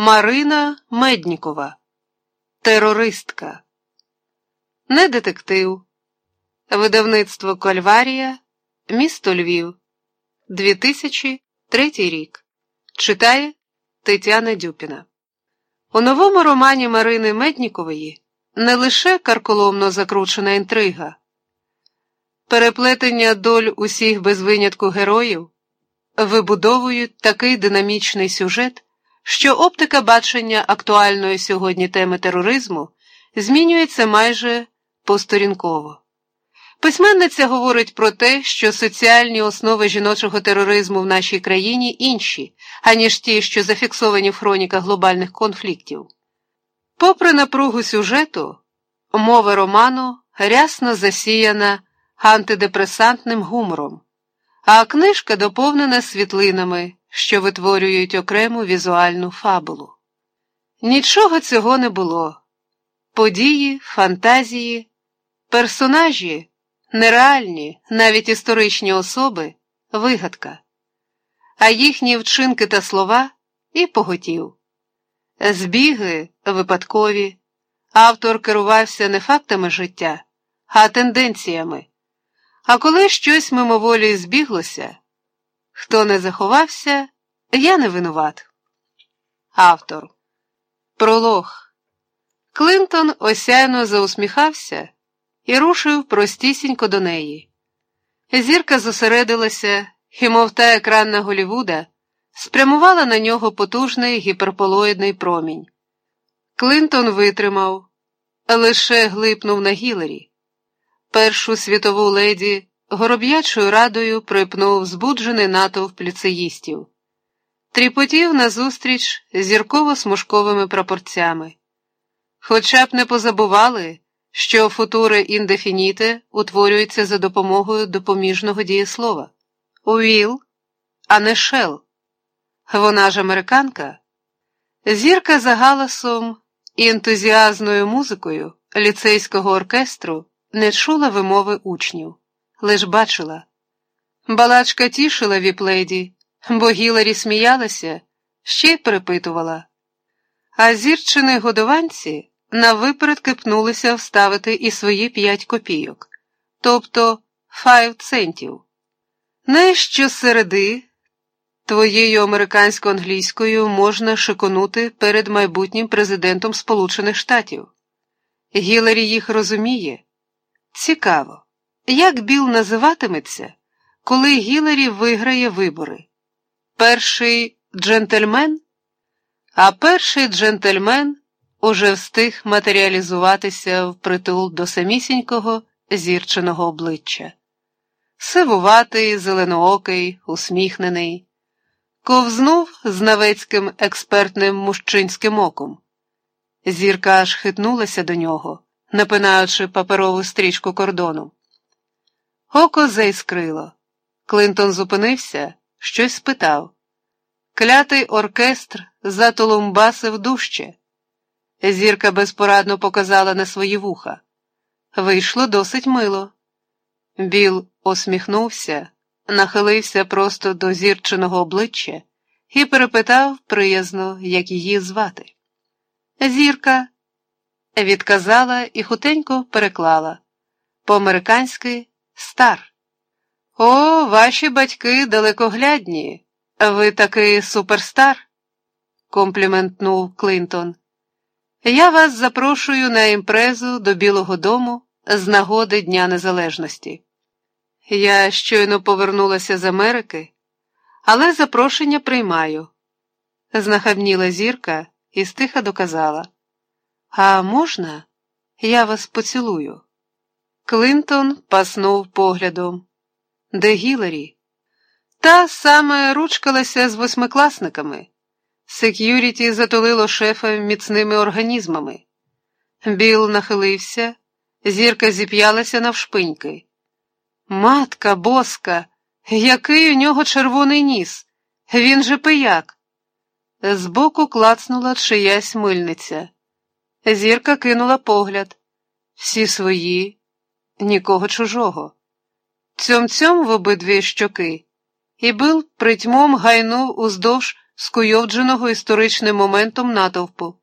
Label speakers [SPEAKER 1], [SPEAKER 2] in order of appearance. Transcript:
[SPEAKER 1] Марина Меднікова, терористка, не детектив, видавництво Кальварія, місто Львів, 2003 рік. Читає Тетяна Дюпіна. У новому романі Марини Меднікової не лише карколомно закручена інтрига, переплетення доль усіх без винятку героїв вибудовують такий динамічний сюжет що оптика бачення актуальної сьогодні теми тероризму змінюється майже посторінково. Письменниця говорить про те, що соціальні основи жіночого тероризму в нашій країні інші, аніж ті, що зафіксовані в хроніках глобальних конфліктів. Попри напругу сюжету, мова роману рясно засіяна антидепресантним гумором, а книжка доповнена світлинами, що витворюють окрему візуальну фабулу. Нічого цього не було. Події, фантазії, персонажі, нереальні, навіть історичні особи вигадка, а їхні вчинки та слова і поготів. Збіги випадкові, автор керувався не фактами життя, а тенденціями. А коли щось мимоволі збіглося, Хто не заховався, я не винуват. Автор. Пролог. Клинтон осяйно заусміхався і рушив простісінько до неї. Зірка зосередилася, і, мов та екранна Голівуда, спрямувала на нього потужний гіперполоїдний промінь. Клинтон витримав, лише глипнув на гілері. Першу світову леді гороб'ячою радою припнув збуджений натовп ліцеїстів, тріпотів назустріч зірково-смужковими прапорцями. Хоча б не позабували, що футуре індефініте утворюється за допомогою допоміжного дієслова Уіл, а не шел. Вона ж американка. Зірка за галасом і ентузіазною музикою ліцейського оркестру не чула вимови учнів лиш бачила. Балачка тішила віпледі, бо Гіларі сміялася, ще й перепитувала. А зірчини годованці навиперед пнулися вставити і свої п'ять копійок, тобто файв центів. Не щосереди твоєю американсько-англійською можна шиконути перед майбутнім президентом Сполучених Штатів. Гіларі їх розуміє. Цікаво. Як Біл називатиметься, коли Гіларі виграє вибори? Перший джентльмен? А перший джентльмен уже встиг матеріалізуватися впритул до самісінького зірченого обличчя. Сивуватий, зеленоокий, усміхнений, ковзнув знавецьким експертним мужчинським оком. Зірка аж хитнулася до нього, напинаючи паперову стрічку кордону. Око заіскрило. Клинтон зупинився, щось спитав. Клятий оркестр затолумбасив дужче. Зірка безпорадно показала на свої вуха. Вийшло досить мило. Біл усміхнувся, нахилився просто до зірченого обличчя і перепитав приязно, як її звати. Зірка відказала і хутенько переклала по американськи Стар. О, ваші батьки далекоглядні. Ви такий суперстар, компліментнув Клинтон. Я вас запрошую на імпрезу до Білого дому з нагоди Дня Незалежності. Я щойно повернулася з Америки, але запрошення приймаю. Знахабніла зірка і стиха доказала. А можна, я вас поцілую? Клинтон паснув поглядом. Де Гіларі? Та саме ручкалася з восьмикласниками. Сек'юріті затулило шефа міцними організмами. Біл нахилився, зірка зіп'ялася навшпиньки. Матка боска, який у нього червоний ніс, він же пияк. Збоку клацнула чиясь мильниця. Зірка кинула погляд. Всі свої нікого чужого. Цьом цьом в обидві щоки, і бил притьмом гайнув уздовж скуйовдженого історичним моментом натовпу.